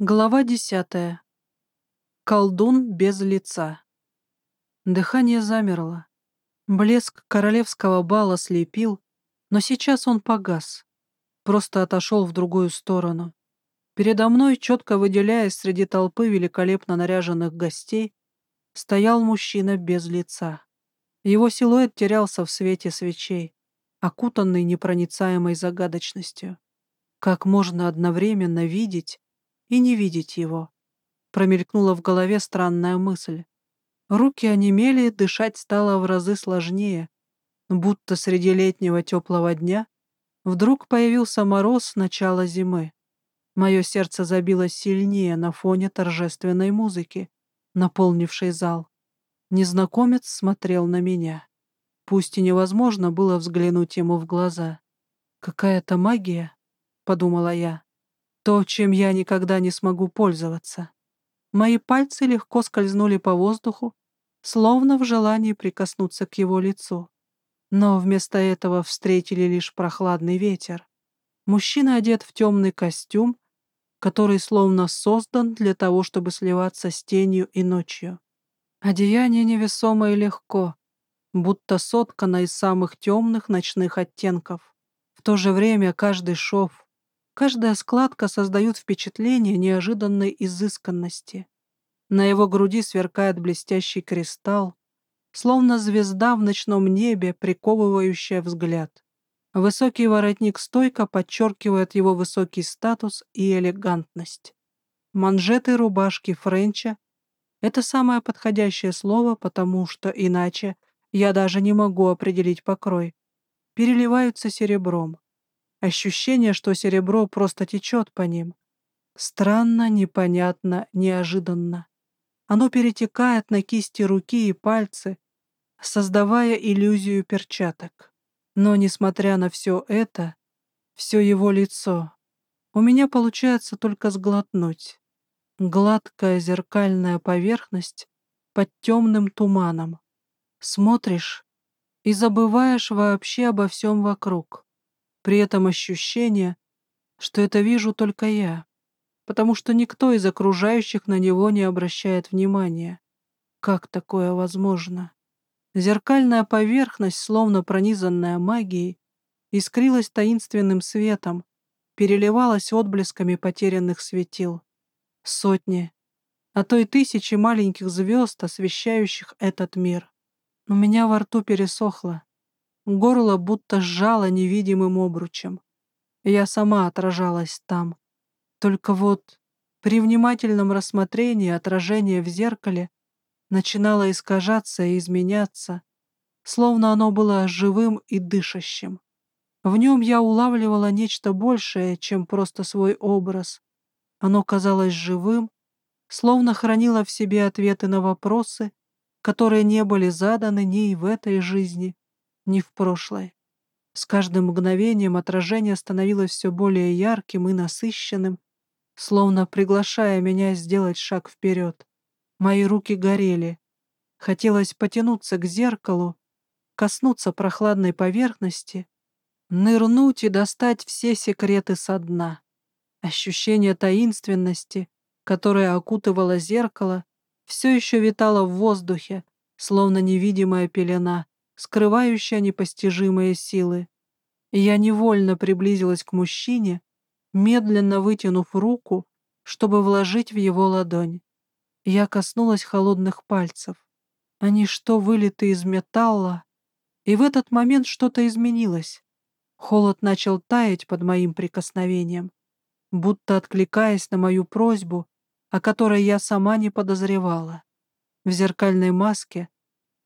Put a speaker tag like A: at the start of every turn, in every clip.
A: Глава десятая. Колдун без лица. Дыхание замерло. Блеск королевского бала слепил, но сейчас он погас. Просто отошел в другую сторону. Передо мной, четко выделяясь среди толпы великолепно наряженных гостей, стоял мужчина без лица. Его силуэт терялся в свете свечей, окутанный непроницаемой загадочностью. Как можно одновременно видеть и не видеть его. Промелькнула в голове странная мысль. Руки онемели, дышать стало в разы сложнее, будто среди летнего теплого дня вдруг появился мороз начала зимы. Мое сердце забилось сильнее на фоне торжественной музыки, наполнившей зал. Незнакомец смотрел на меня. Пусть и невозможно было взглянуть ему в глаза. «Какая-то магия», — подумала я. То, чем я никогда не смогу пользоваться. Мои пальцы легко скользнули по воздуху, словно в желании прикоснуться к его лицу. Но вместо этого встретили лишь прохладный ветер. Мужчина одет в темный костюм, который словно создан для того, чтобы сливаться с тенью и ночью. Одеяние невесомо и легко, будто соткано из самых темных ночных оттенков. В то же время каждый шов, Каждая складка создает впечатление неожиданной изысканности. На его груди сверкает блестящий кристалл, словно звезда в ночном небе, приковывающая взгляд. Высокий воротник стойко подчеркивает его высокий статус и элегантность. Манжеты рубашки Френча — это самое подходящее слово, потому что иначе я даже не могу определить покрой. Переливаются серебром. Ощущение, что серебро просто течет по ним. Странно, непонятно, неожиданно. Оно перетекает на кисти руки и пальцы, создавая иллюзию перчаток. Но, несмотря на все это, все его лицо, у меня получается только сглотнуть. Гладкая зеркальная поверхность под темным туманом. Смотришь и забываешь вообще обо всем вокруг. При этом ощущение, что это вижу только я, потому что никто из окружающих на него не обращает внимания. Как такое возможно? Зеркальная поверхность, словно пронизанная магией, искрилась таинственным светом, переливалась отблесками потерянных светил. Сотни, а то и тысячи маленьких звезд, освещающих этот мир. У меня во рту пересохло. Горло будто сжало невидимым обручем. Я сама отражалась там. Только вот при внимательном рассмотрении отражение в зеркале начинало искажаться и изменяться, словно оно было живым и дышащим. В нем я улавливала нечто большее, чем просто свой образ. Оно казалось живым, словно хранило в себе ответы на вопросы, которые не были заданы ни в этой жизни, ни в прошлое. С каждым мгновением отражение становилось все более ярким и насыщенным, словно приглашая меня сделать шаг вперед. Мои руки горели. Хотелось потянуться к зеркалу, коснуться прохладной поверхности, нырнуть и достать все секреты со дна. Ощущение таинственности, которое окутывало зеркало, все еще витало в воздухе, словно невидимая пелена, скрывающая непостижимые силы. Я невольно приблизилась к мужчине, медленно вытянув руку, чтобы вложить в его ладонь. Я коснулась холодных пальцев. Они что, вылиты из металла? И в этот момент что-то изменилось. Холод начал таять под моим прикосновением, будто откликаясь на мою просьбу, о которой я сама не подозревала. В зеркальной маске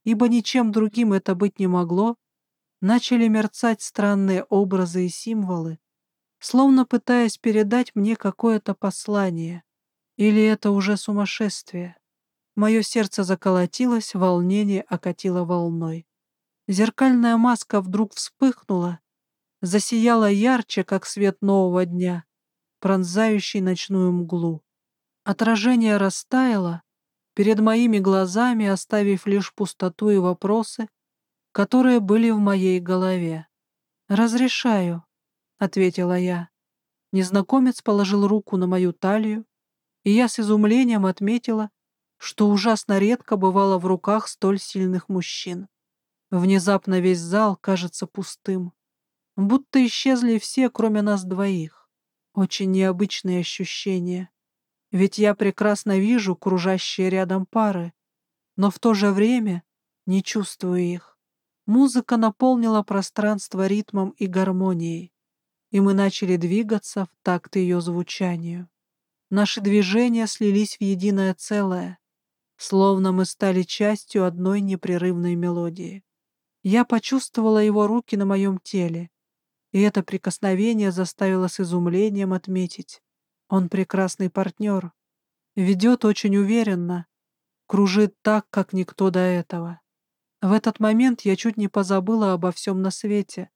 A: ибо ничем другим это быть не могло, начали мерцать странные образы и символы, словно пытаясь передать мне какое-то послание. Или это уже сумасшествие? Мое сердце заколотилось, волнение окатило волной. Зеркальная маска вдруг вспыхнула, засияла ярче, как свет нового дня, пронзающий ночную мглу. Отражение растаяло, перед моими глазами, оставив лишь пустоту и вопросы, которые были в моей голове. «Разрешаю», — ответила я. Незнакомец положил руку на мою талию, и я с изумлением отметила, что ужасно редко бывало в руках столь сильных мужчин. Внезапно весь зал кажется пустым. Будто исчезли все, кроме нас двоих. Очень необычные ощущения. Ведь я прекрасно вижу кружащие рядом пары, но в то же время не чувствую их. Музыка наполнила пространство ритмом и гармонией, и мы начали двигаться в такт ее звучанию. Наши движения слились в единое целое, словно мы стали частью одной непрерывной мелодии. Я почувствовала его руки на моем теле, и это прикосновение заставило с изумлением отметить. Он прекрасный партнер, ведет очень уверенно, кружит так, как никто до этого. В этот момент я чуть не позабыла обо всем на свете,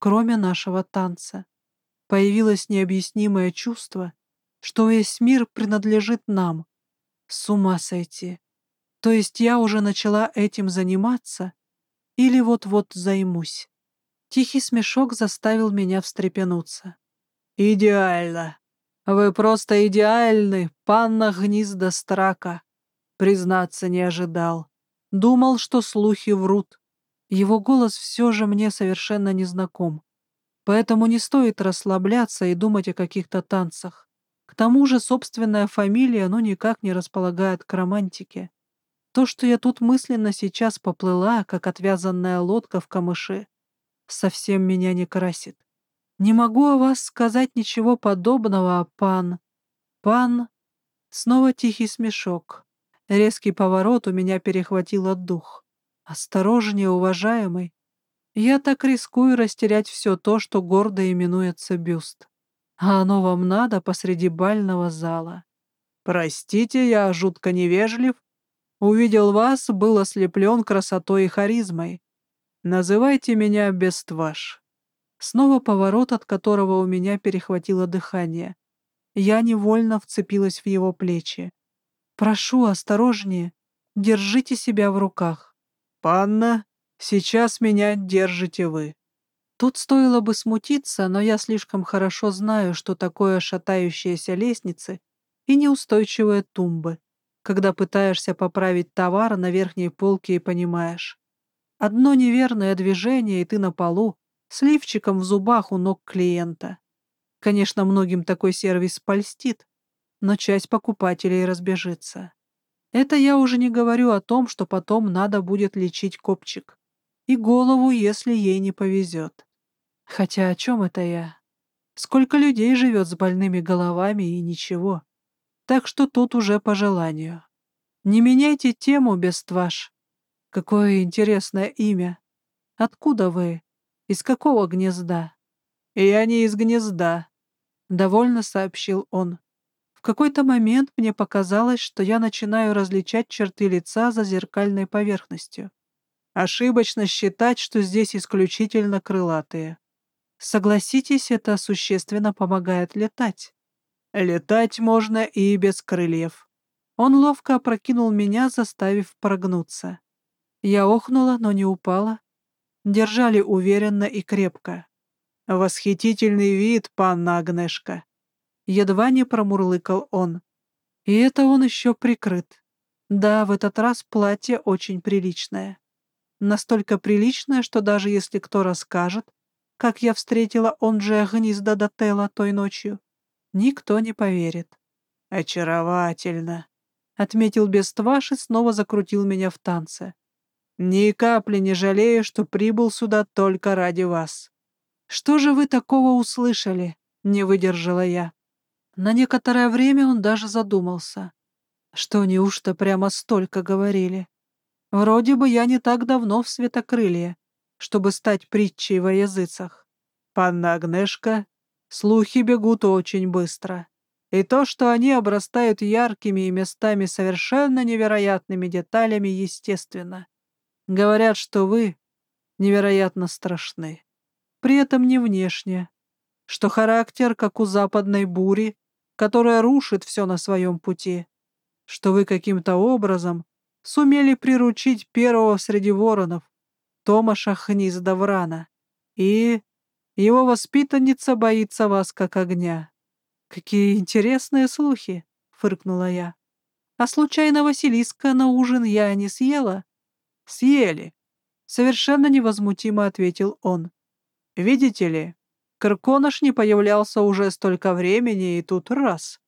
A: кроме нашего танца. Появилось необъяснимое чувство, что весь мир принадлежит нам. С ума сойти. То есть я уже начала этим заниматься или вот-вот займусь. Тихий смешок заставил меня встрепенуться. «Идеально! Вы просто идеальны, панна Гнизда Страка!» Признаться не ожидал. Думал, что слухи врут. Его голос все же мне совершенно незнаком. Поэтому не стоит расслабляться и думать о каких-то танцах. К тому же собственная фамилия ну никак не располагает к романтике. То, что я тут мысленно сейчас поплыла, как отвязанная лодка в камыше, совсем меня не красит. Не могу о вас сказать ничего подобного, пан. Пан... Снова тихий смешок. Резкий поворот у меня перехватил от дух. Осторожнее, уважаемый. Я так рискую растерять все то, что гордо именуется бюст. А оно вам надо посреди бального зала. Простите, я жутко невежлив. Увидел вас, был ослеплен красотой и харизмой. Называйте меня Бестваш. Снова поворот, от которого у меня перехватило дыхание. Я невольно вцепилась в его плечи. Прошу, осторожнее. Держите себя в руках. Панна, сейчас меня держите вы. Тут стоило бы смутиться, но я слишком хорошо знаю, что такое шатающиеся лестницы и неустойчивые тумбы, когда пытаешься поправить товар на верхней полке и понимаешь. Одно неверное движение, и ты на полу, с лифчиком в зубах у ног клиента. Конечно, многим такой сервис польстит, но часть покупателей разбежится. Это я уже не говорю о том, что потом надо будет лечить копчик. И голову, если ей не повезет. Хотя о чем это я? Сколько людей живет с больными головами и ничего. Так что тут уже по желанию. Не меняйте тему, Бестваш. Какое интересное имя. Откуда вы? Из какого гнезда? Я не из гнезда, — довольно сообщил он какой-то момент мне показалось, что я начинаю различать черты лица за зеркальной поверхностью. Ошибочно считать, что здесь исключительно крылатые. Согласитесь, это существенно помогает летать. Летать можно и без крыльев. Он ловко опрокинул меня, заставив прогнуться. Я охнула, но не упала. Держали уверенно и крепко. «Восхитительный вид, панна Агнешка!» Едва не промурлыкал он. И это он еще прикрыт. Да, в этот раз платье очень приличное. Настолько приличное, что даже если кто расскажет, как я встретила он же гнезда Дотела той ночью, никто не поверит. «Очаровательно», — отметил Бестваш и снова закрутил меня в танце. «Ни капли не жалею, что прибыл сюда только ради вас». «Что же вы такого услышали?» — не выдержала я. На некоторое время он даже задумался. Что неужто прямо столько говорили? Вроде бы я не так давно в Светокрылье, чтобы стать притчей во языцах. Панна Агнешка, слухи бегут очень быстро. И то, что они обрастают яркими и местами совершенно невероятными деталями, естественно. Говорят, что вы невероятно страшны. При этом не внешне, что характер, как у западной бури, которая рушит все на своем пути, что вы каким-то образом сумели приручить первого среди воронов, Томаша Хниздаврана, и его воспитанница боится вас как огня. Какие интересные слухи, — фыркнула я. «А случайно Василиска на ужин я не съела?» «Съели», — совершенно невозмутимо ответил он. «Видите ли, Карконыш не появлялся уже столько времени, и тут раз.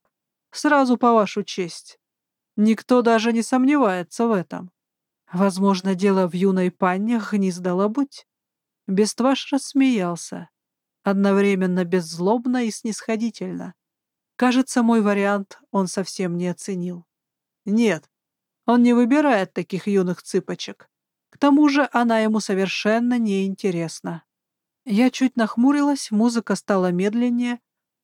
A: Сразу по вашу честь. Никто даже не сомневается в этом. Возможно, дело в юной панне гнезда лабуть. Бестваш рассмеялся, одновременно беззлобно и снисходительно. Кажется, мой вариант он совсем не оценил. Нет, он не выбирает таких юных цыпочек. К тому же она ему совершенно неинтересна. Я чуть нахмурилась, музыка стала медленнее,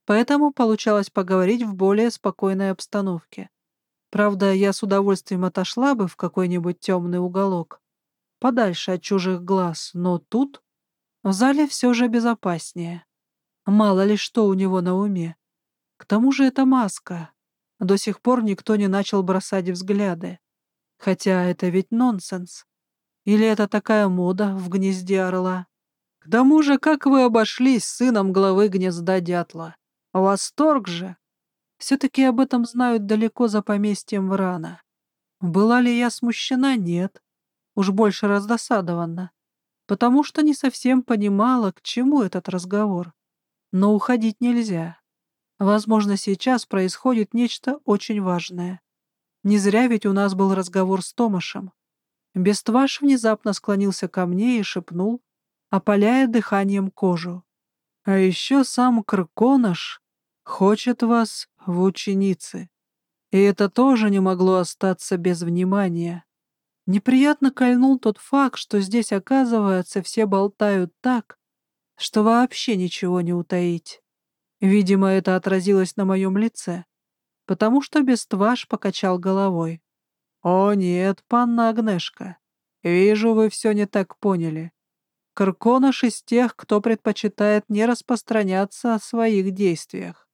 A: поэтому получалось поговорить в более спокойной обстановке. Правда, я с удовольствием отошла бы в какой-нибудь темный уголок, подальше от чужих глаз, но тут в зале все же безопаснее. Мало ли что у него на уме. К тому же это маска. До сих пор никто не начал бросать взгляды. Хотя это ведь нонсенс. Или это такая мода в гнезде орла? К тому же, как вы обошлись с сыном главы гнезда дятла? Восторг же! Все-таки об этом знают далеко за поместьем Врана. Была ли я смущена? Нет. Уж больше раздосадована. Потому что не совсем понимала, к чему этот разговор. Но уходить нельзя. Возможно, сейчас происходит нечто очень важное. Не зря ведь у нас был разговор с Томашем. Бестваш внезапно склонился ко мне и шепнул, опаляя дыханием кожу. А еще сам Крконыш хочет вас в ученицы. И это тоже не могло остаться без внимания. Неприятно кольнул тот факт, что здесь, оказывается, все болтают так, что вообще ничего не утаить. Видимо, это отразилось на моем лице, потому что Бестваш покачал головой. «О нет, панна Агнешка, вижу, вы все не так поняли. Карконыш из тех, кто предпочитает не распространяться о своих действиях.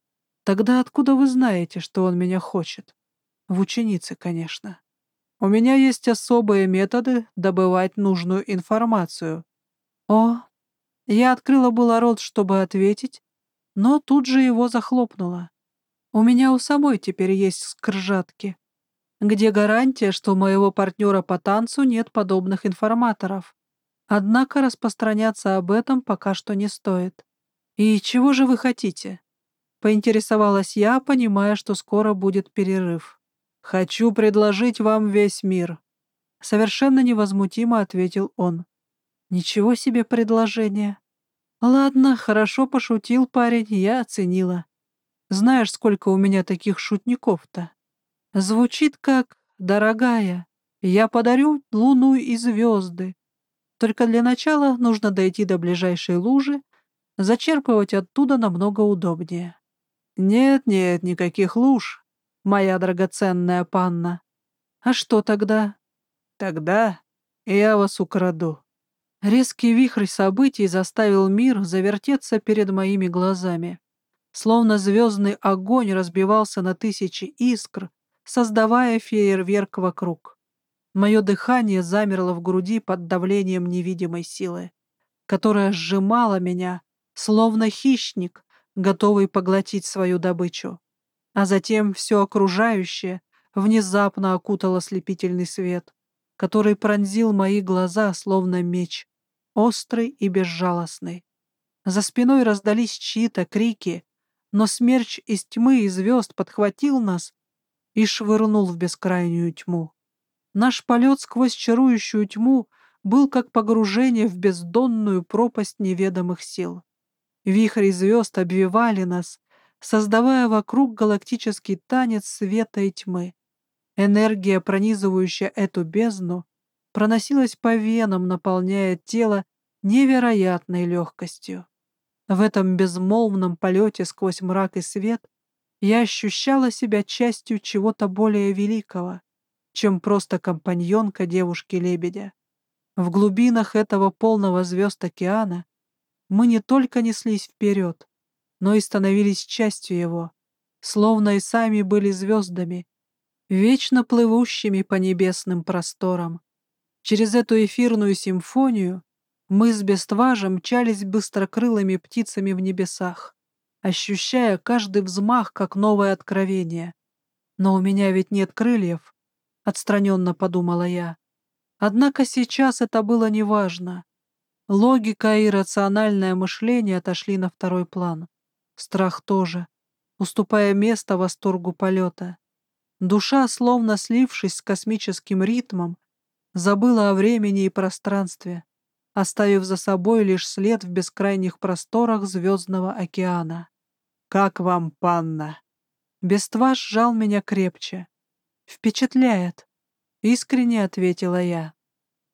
A: Тогда откуда вы знаете, что он меня хочет? В ученице, конечно. У меня есть особые методы добывать нужную информацию. О, я открыла было рот, чтобы ответить, но тут же его захлопнула. У меня у самой теперь есть скржатки. Где гарантия, что у моего партнера по танцу нет подобных информаторов? Однако распространяться об этом пока что не стоит. «И чего же вы хотите?» — поинтересовалась я, понимая, что скоро будет перерыв. «Хочу предложить вам весь мир», — совершенно невозмутимо ответил он. «Ничего себе предложение!» «Ладно, хорошо пошутил парень, я оценила. Знаешь, сколько у меня таких шутников-то? Звучит как «Дорогая, я подарю луну и звезды, только для начала нужно дойти до ближайшей лужи, зачерпывать оттуда намного удобнее. Нет-нет, никаких луж, моя драгоценная панна. А что тогда? Тогда я вас украду. Резкий вихрь событий заставил мир завертеться перед моими глазами. Словно звездный огонь разбивался на тысячи искр, создавая фейерверк вокруг. Мое дыхание замерло в груди под давлением невидимой силы, которая сжимала меня, словно хищник, готовый поглотить свою добычу. А затем все окружающее внезапно окутало слепительный свет, который пронзил мои глаза, словно меч, острый и безжалостный. За спиной раздались чьи-то крики, но смерч из тьмы и звезд подхватил нас и швырнул в бескрайнюю тьму. Наш полет сквозь чарующую тьму был как погружение в бездонную пропасть неведомых сил. Вихри звезд обвивали нас, создавая вокруг галактический танец света и тьмы. Энергия, пронизывающая эту бездну, проносилась по венам, наполняя тело невероятной легкостью. В этом безмолвном полете сквозь мрак и свет я ощущала себя частью чего-то более великого, чем просто компаньонка девушки-лебедя. В глубинах этого полного звезд океана мы не только неслись вперед, но и становились частью его, словно и сами были звездами, вечно плывущими по небесным просторам. Через эту эфирную симфонию мы с Бестважем мчались быстрокрылыми птицами в небесах, ощущая каждый взмах как новое откровение, Но у меня ведь нет крыльев, — отстраненно подумала я. Однако сейчас это было неважно. Логика и рациональное мышление отошли на второй план. Страх тоже, уступая место восторгу полета. Душа, словно слившись с космическим ритмом, забыла о времени и пространстве, оставив за собой лишь след в бескрайних просторах звездного океана. «Как вам, панна?» Бестваж сжал меня крепче. «Впечатляет», — искренне ответила я.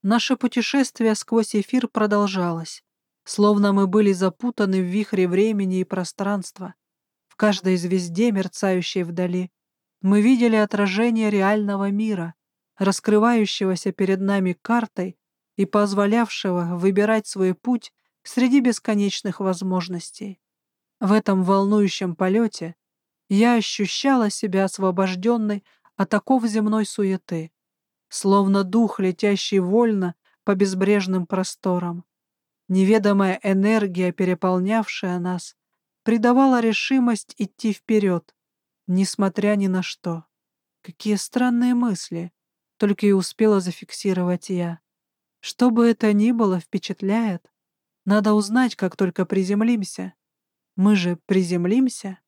A: Наше путешествие сквозь эфир продолжалось, словно мы были запутаны в вихре времени и пространства. В каждой звезде, мерцающей вдали, мы видели отражение реального мира, раскрывающегося перед нами картой и позволявшего выбирать свой путь среди бесконечных возможностей. В этом волнующем полете я ощущала себя освобожденной от оков земной суеты, словно дух, летящий вольно по безбрежным просторам. Неведомая энергия, переполнявшая нас, придавала решимость идти вперед, несмотря ни на что. Какие странные мысли, только и успела зафиксировать я. Что бы это ни было, впечатляет. Надо узнать, как только приземлимся. Мы же приземлимся.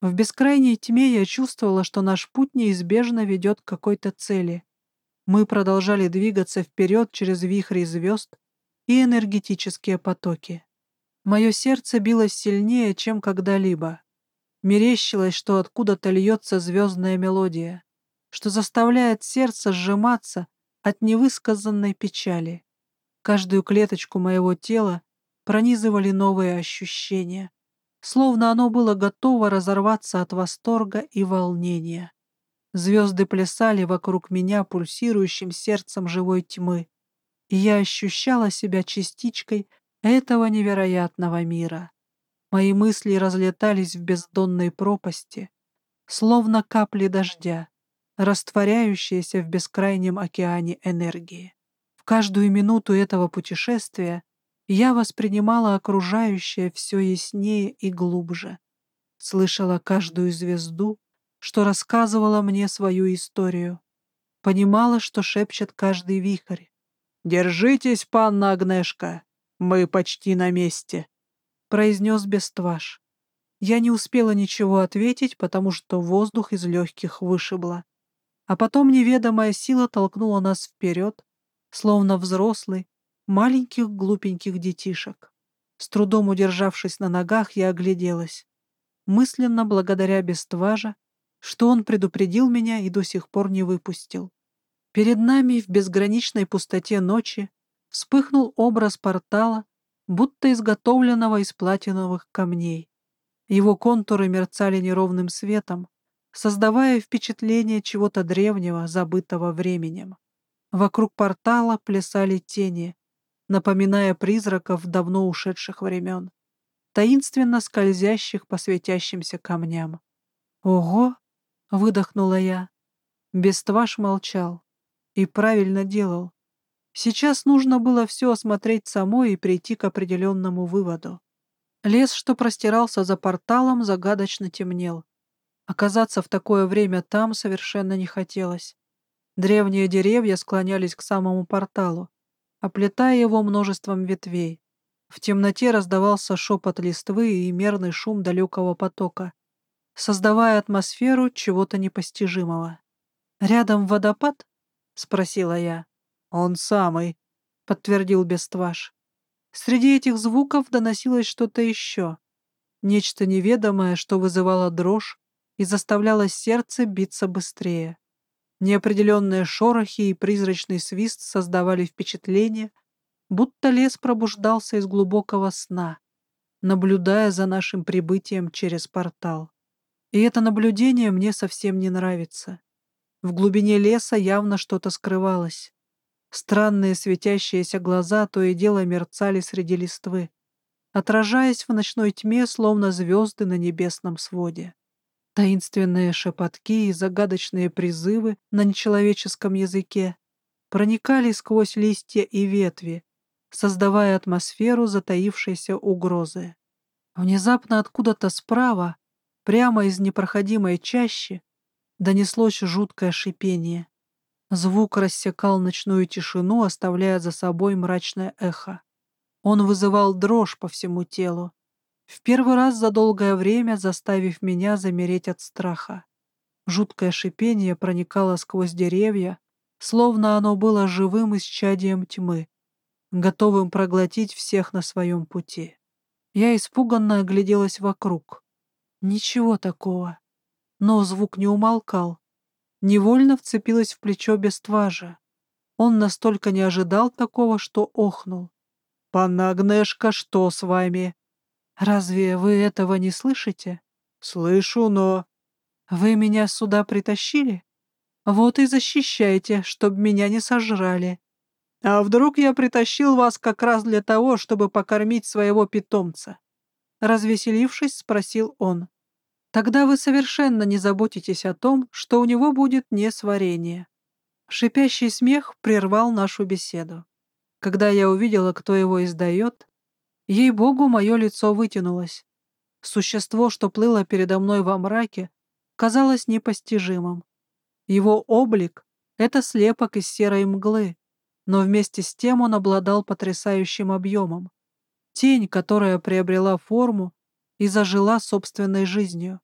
A: В бескрайней тьме я чувствовала, что наш путь неизбежно ведет к какой-то цели. Мы продолжали двигаться вперед через вихри звезд и энергетические потоки. Мое сердце билось сильнее, чем когда-либо. Мерещилось, что откуда-то льется звездная мелодия, что заставляет сердце сжиматься от невысказанной печали. Каждую клеточку моего тела пронизывали новые ощущения словно оно было готово разорваться от восторга и волнения. Звезды плясали вокруг меня пульсирующим сердцем живой тьмы, и я ощущала себя частичкой этого невероятного мира. Мои мысли разлетались в бездонной пропасти, словно капли дождя, растворяющиеся в бескрайнем океане энергии. В каждую минуту этого путешествия я воспринимала окружающее все яснее и глубже. Слышала каждую звезду, что рассказывала мне свою историю. Понимала, что шепчет каждый вихрь. «Держитесь, панна Агнешка, мы почти на месте», — произнес Бестваш. Я не успела ничего ответить, потому что воздух из легких вышибло. А потом неведомая сила толкнула нас вперед, словно взрослый, маленьких глупеньких детишек. С трудом удержавшись на ногах, я огляделась. Мысленно благодаря Бестважа, что он предупредил меня и до сих пор не выпустил. Перед нами в безграничной пустоте ночи вспыхнул образ портала, будто изготовленного из платиновых камней. Его контуры мерцали неровным светом, создавая впечатление чего-то древнего, забытого временем. Вокруг портала плясали тени, напоминая призраков давно ушедших времен, таинственно скользящих по светящимся камням. «Ого!» — выдохнула я. Бестваш молчал. И правильно делал. Сейчас нужно было все осмотреть самой и прийти к определенному выводу. Лес, что простирался за порталом, загадочно темнел. Оказаться в такое время там совершенно не хотелось. Древние деревья склонялись к самому порталу, оплетая его множеством ветвей. В темноте раздавался шепот листвы и мерный шум далекого потока, создавая атмосферу чего-то непостижимого. «Рядом водопад?» — спросила я. «Он самый», — подтвердил Бестваш. Среди этих звуков доносилось что-то еще. Нечто неведомое, что вызывало дрожь и заставляло сердце биться быстрее. Неопределенные шорохи и призрачный свист создавали впечатление, будто лес пробуждался из глубокого сна, наблюдая за нашим прибытием через портал. И это наблюдение мне совсем не нравится. В глубине леса явно что-то скрывалось. Странные светящиеся глаза то и дело мерцали среди листвы, отражаясь в ночной тьме, словно звезды на небесном своде. Таинственные шепотки и загадочные призывы на нечеловеческом языке проникали сквозь листья и ветви, создавая атмосферу затаившейся угрозы. Внезапно откуда-то справа, прямо из непроходимой чащи, донеслось жуткое шипение. Звук рассекал ночную тишину, оставляя за собой мрачное эхо. Он вызывал дрожь по всему телу, в первый раз за долгое время заставив меня замереть от страха. Жуткое шипение проникало сквозь деревья, словно оно было живым исчадием тьмы, готовым проглотить всех на своем пути. Я испуганно огляделась вокруг. Ничего такого. Но звук не умолкал. Невольно вцепилась в плечо Бестважа. Он настолько не ожидал такого, что охнул. «Панна Агнешка, что с вами?» «Разве вы этого не слышите?» «Слышу, но...» «Вы меня сюда притащили? Вот и защищайте, чтобы меня не сожрали. А вдруг я притащил вас как раз для того, чтобы покормить своего питомца?» Развеселившись, спросил он. «Тогда вы совершенно не заботитесь о том, что у него будет несварение». Шипящий смех прервал нашу беседу. Когда я увидела, кто его издает, ей-богу, мое лицо вытянулось. Существо, что плыло передо мной во мраке, казалось непостижимым. Его облик — это слепок из серой мглы, но вместе с тем он обладал потрясающим объемом. Тень, которая приобрела форму и зажила собственной жизнью.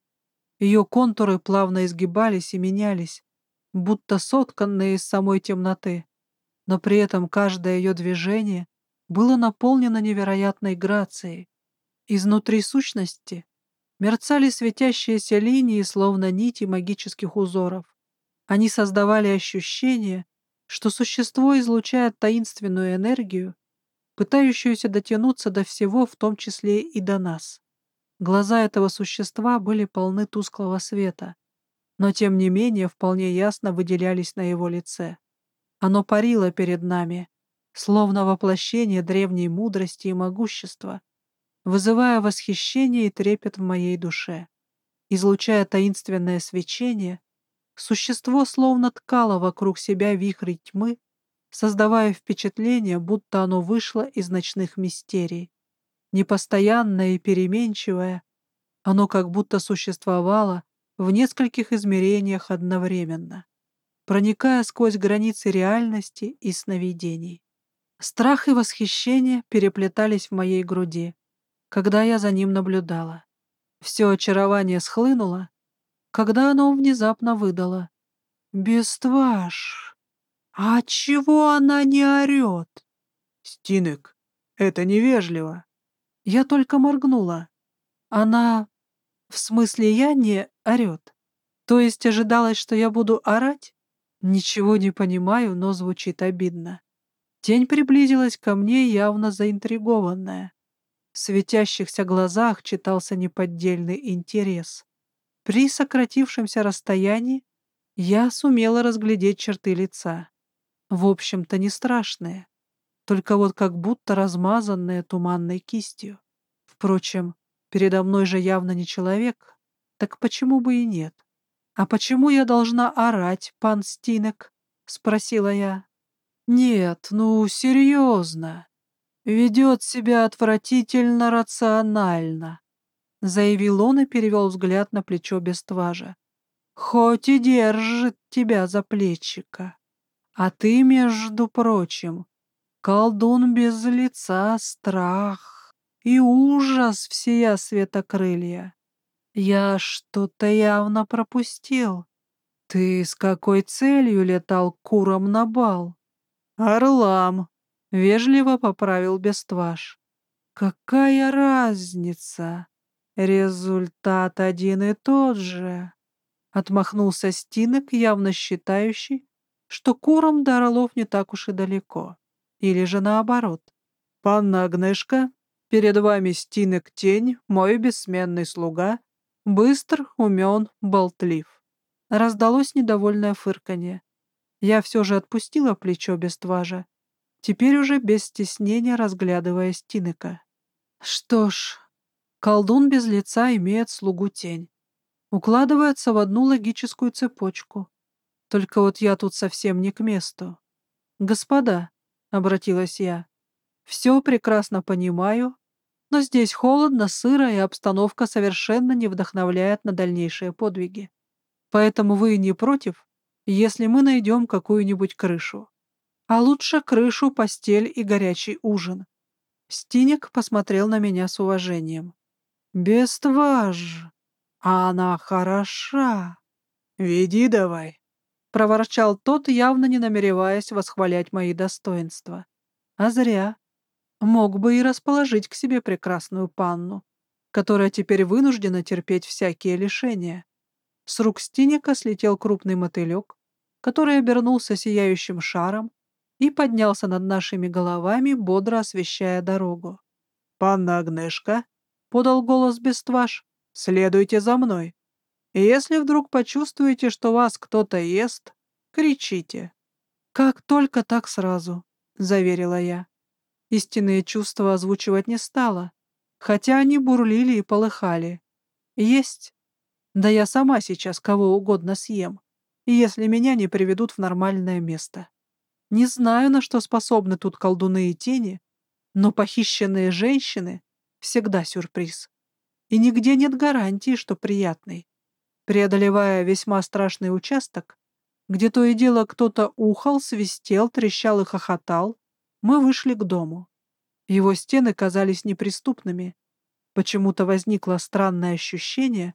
A: Ее контуры плавно изгибались и менялись, будто сотканные из самой темноты, но при этом каждое ее движение было наполнено невероятной грацией. Изнутри сущности мерцали светящиеся линии, словно нити магических узоров. Они создавали ощущение, что существо излучает таинственную энергию, пытающуюся дотянуться до всего, в том числе и до нас. Глаза этого существа были полны тусклого света, но тем не менее вполне ясно выделялись на его лице. Оно парило перед нами, словно воплощение древней мудрости и могущества, вызывая восхищение и трепет в моей душе. Излучая таинственное свечение, Существо словно ткало вокруг себя вихрь тьмы, создавая впечатление, будто оно вышло из ночных мистерий. Непостоянное и переменчивое, оно как будто существовало в нескольких измерениях одновременно, проникая сквозь границы реальности и сновидений. Страх и восхищение переплетались в моей груди, когда я за ним наблюдала. Все очарование схлынуло, когда оно внезапно выдало. «Бестваж! А чего она не орет?» «Стинек, это невежливо». Я только моргнула. Она... В смысле, я не орет. То есть ожидалось, что я буду орать? Ничего не понимаю, но звучит обидно. Тень приблизилась ко мне, явно заинтригованная. В светящихся глазах читался неподдельный интерес. При сократившемся расстоянии я сумела разглядеть черты лица. В общем-то, не страшные, только вот как будто размазанные туманной кистью. Впрочем, передо мной же явно не человек, так почему бы и нет? «А почему я должна орать, пан Стинек?» — спросила я. «Нет, ну, серьезно. Ведет себя отвратительно рационально заявил он и перевел взгляд на плечо Бестважа. «Хоть и держит тебя за плечика. А ты, между прочим, колдун без лица, страх и ужас всея светокрылья. Я что-то явно пропустил. Ты с какой целью летал куром на бал?» «Орлам», — вежливо поправил Бестваж. «Какая разница?» Результат один и тот же. Отмахнулся Стинок, явно считающий, что куром до Орлов не так уж и далеко. Или же наоборот. «Панна Агнешка, перед вами Стинок Тень, мой бессменный слуга, быстр, умен, болтлив». Раздалось недовольное фырканье. Я все же отпустила плечо без тважа, теперь уже без стеснения разглядывая Стинека. Что ж, Колдун без лица имеет слугу тень. Укладывается в одну логическую цепочку. Только вот я тут совсем не к месту. «Господа», — обратилась я, — «все прекрасно понимаю, но здесь холодно, сыро, и обстановка совершенно не вдохновляет на дальнейшие подвиги. Поэтому вы не против, если мы найдем какую-нибудь крышу. А лучше крышу, постель и горячий ужин. Стиник посмотрел на меня с уважением. «Бестваж! Она хороша! Веди давай!» Проворчал тот, явно не намереваясь восхвалять мои достоинства. А зря. Мог бы и расположить к себе прекрасную панну, которая теперь вынуждена терпеть всякие лишения. С рук Стиника слетел крупный мотылек, который обернулся сияющим шаром и поднялся над нашими головами, бодро освещая дорогу. «Панна Агнешка», — подал голос Бестваш, — «следуйте за мной. Если вдруг почувствуете, что вас кто-то ест, кричите». «Как только так сразу», — заверила я. Истинные чувства озвучивать не стала, хотя они бурлили и полыхали. Есть. Да я сама сейчас кого угодно съем, если меня не приведут в нормальное место. Не знаю, на что способны тут колдуны и тени, но похищенные женщины — всегда сюрприз. И нигде нет гарантии, что приятный. Преодолевая весьма страшный участок, где то и дело кто-то ухал, свистел, трещал и хохотал, мы вышли к дому. Его стены казались неприступными. Почему-то возникло странное ощущение,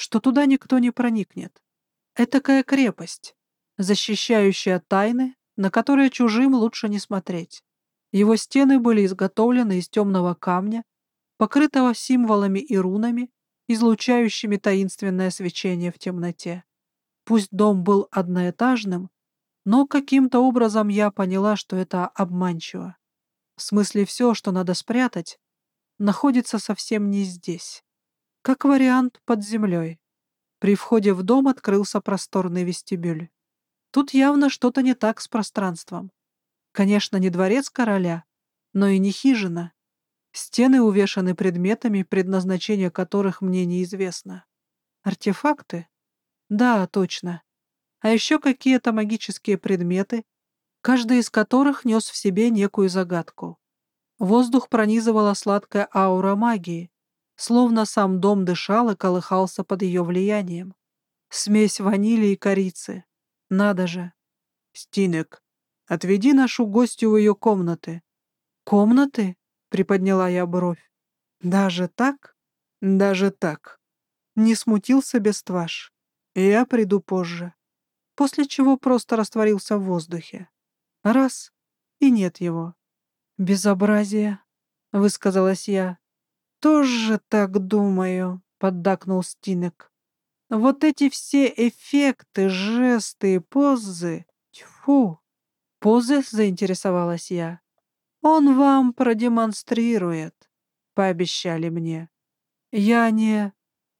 A: что туда никто не проникнет. Этакая крепость, защищающая тайны, на которые чужим лучше не смотреть. Его стены были изготовлены из темного камня, покрытого символами и рунами, излучающими таинственное свечение в темноте. Пусть дом был одноэтажным, но каким-то образом я поняла, что это обманчиво. В смысле, все, что надо спрятать, находится совсем не здесь. Как вариант, под землей. При входе в дом открылся просторный вестибюль. Тут явно что-то не так с пространством. Конечно, не дворец короля, но и не хижина. Стены увешаны предметами, предназначение которых мне неизвестно. Артефакты? Да, точно а еще какие-то магические предметы, каждый из которых нес в себе некую загадку. Воздух пронизывала сладкая аура магии, словно сам дом дышал и колыхался под ее влиянием. Смесь ванили и корицы. Надо же. «Стинек, отведи нашу гостью в ее комнаты». «Комнаты?» — приподняла я бровь. «Даже так?» «Даже так». Не смутился Бестваш. «Я приду позже» после чего просто растворился в воздухе. Раз — и нет его. «Безобразие», — высказалась я. «Тоже так думаю», — поддакнул Стинек. «Вот эти все эффекты, жесты и позы... Тьфу!» «Позы?» — заинтересовалась я. «Он вам продемонстрирует», — пообещали мне. Я не...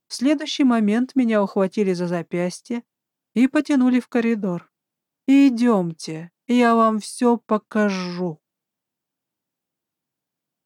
A: В следующий момент меня ухватили за запястье и потянули в коридор. «Идемте, я вам все покажу».